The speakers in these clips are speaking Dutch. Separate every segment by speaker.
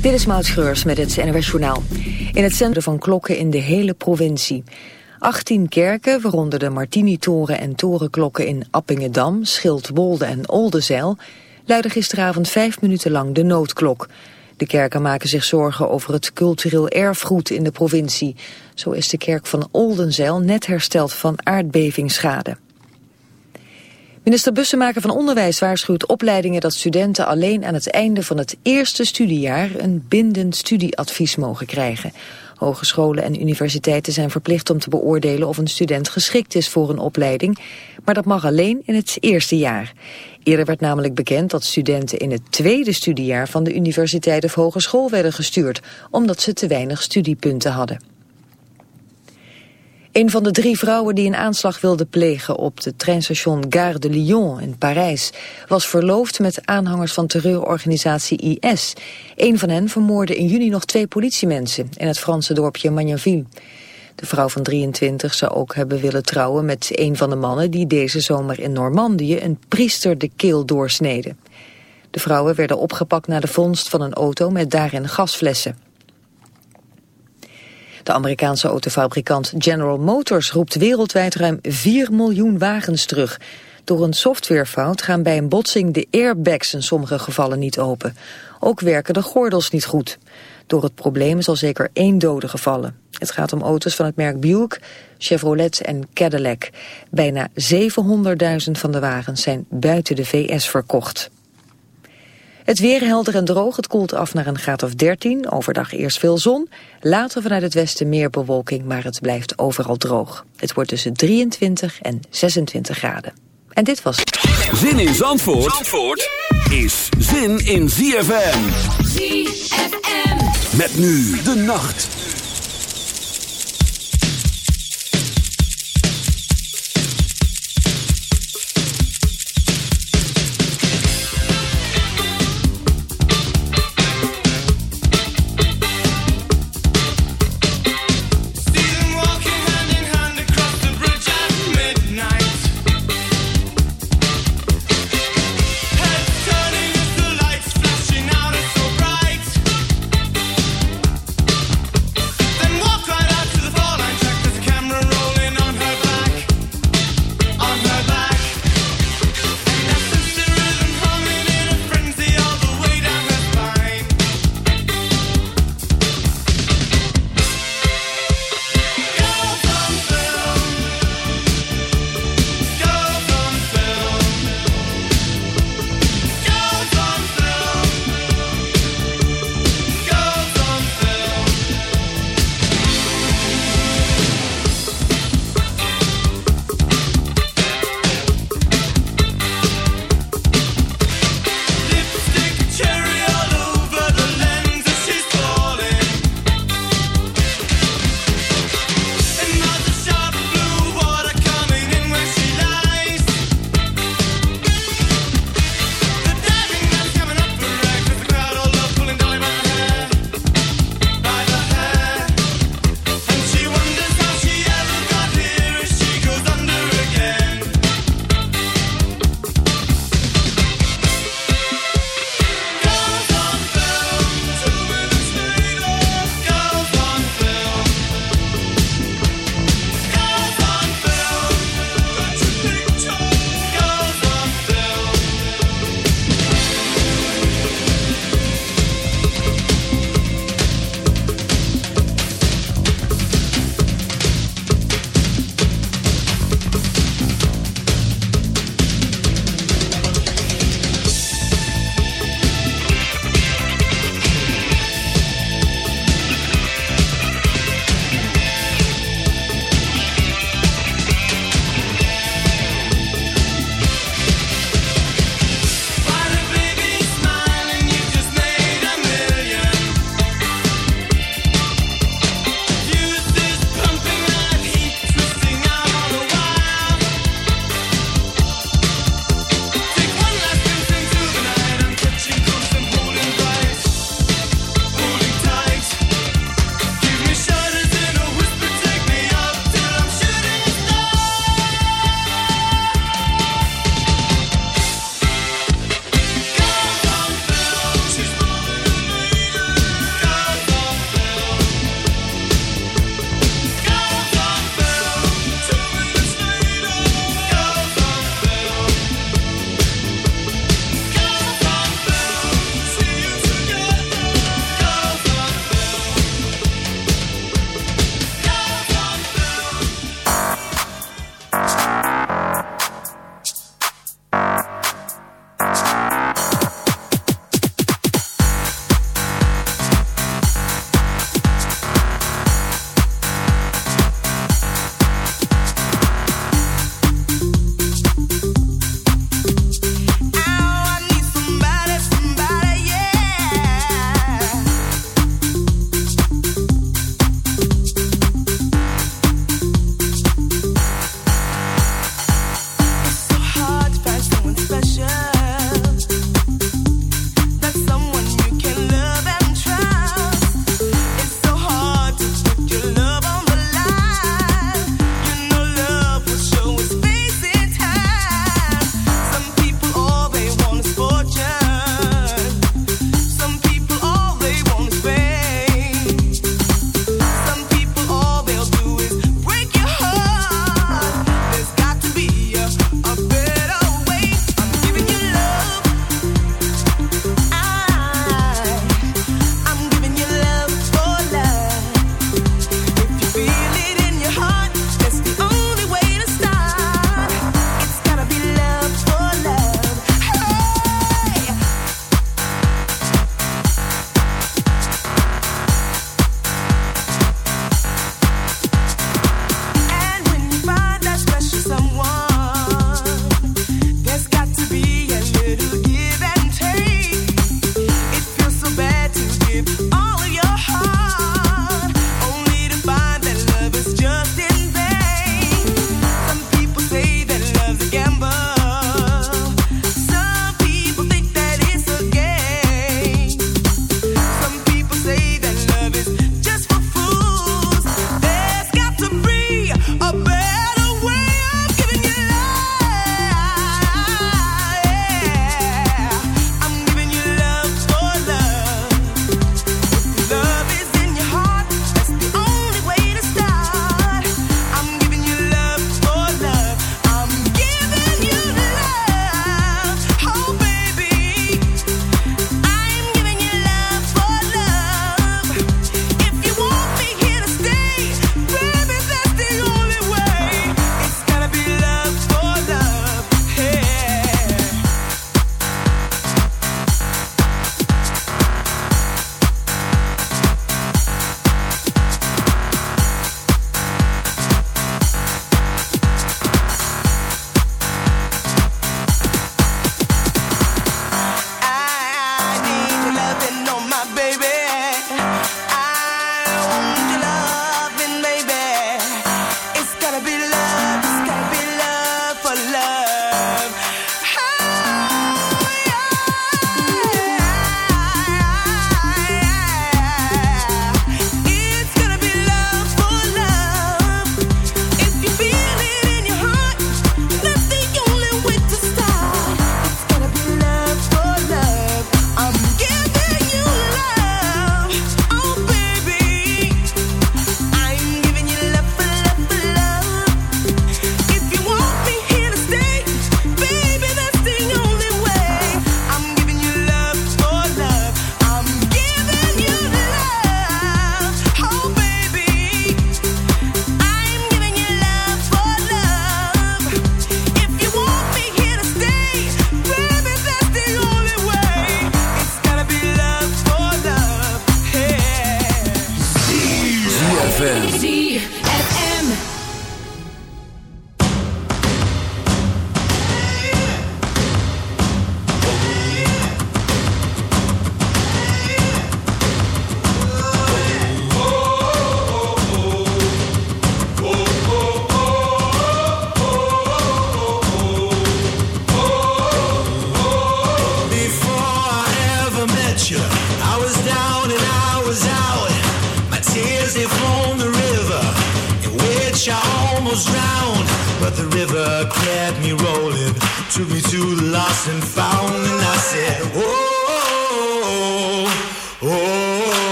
Speaker 1: Dit is Maud met het NWS Journaal. In het centrum van klokken in de hele provincie. 18 kerken, waaronder de Martini-toren en torenklokken in Appingedam, Schildwolde en Oldenzeil, luiden gisteravond vijf minuten lang de noodklok. De kerken maken zich zorgen over het cultureel erfgoed in de provincie. Zo is de kerk van Oldenzeil net hersteld van aardbevingsschade. Minister Bussemaker van Onderwijs waarschuwt opleidingen dat studenten alleen aan het einde van het eerste studiejaar een bindend studieadvies mogen krijgen. Hogescholen en universiteiten zijn verplicht om te beoordelen of een student geschikt is voor een opleiding, maar dat mag alleen in het eerste jaar. Eerder werd namelijk bekend dat studenten in het tweede studiejaar van de universiteit of hogeschool werden gestuurd, omdat ze te weinig studiepunten hadden. Een van de drie vrouwen die een aanslag wilde plegen op het treinstation Gare de Lyon in Parijs was verloofd met aanhangers van terreurorganisatie IS. Een van hen vermoordde in juni nog twee politiemensen in het Franse dorpje Magnanville. De vrouw van 23 zou ook hebben willen trouwen met een van de mannen die deze zomer in Normandië een priester de keel doorsneden. De vrouwen werden opgepakt na de vondst van een auto met daarin gasflessen. De Amerikaanse autofabrikant General Motors roept wereldwijd ruim 4 miljoen wagens terug. Door een softwarefout gaan bij een botsing de airbags in sommige gevallen niet open. Ook werken de gordels niet goed. Door het probleem is al zeker één dode gevallen. Het gaat om auto's van het merk Buick, Chevrolet en Cadillac. Bijna 700.000 van de wagens zijn buiten de VS verkocht. Het weer helder en droog, het koelt af naar een graad of 13. Overdag eerst veel zon, later vanuit het westen meer bewolking, maar het blijft overal droog. Het wordt tussen 23 en 26 graden. En dit was...
Speaker 2: Zin in Zandvoort, Zandvoort is zin in ZFM.
Speaker 3: ZFM.
Speaker 2: Met nu de nacht.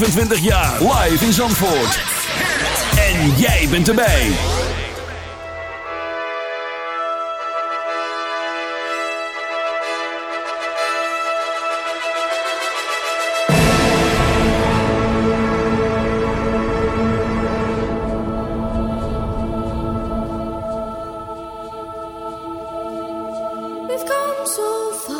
Speaker 2: 25 jaar. Live in Zandvoort. En jij bent erbij.
Speaker 3: We've come so far.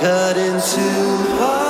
Speaker 4: cut into
Speaker 5: half.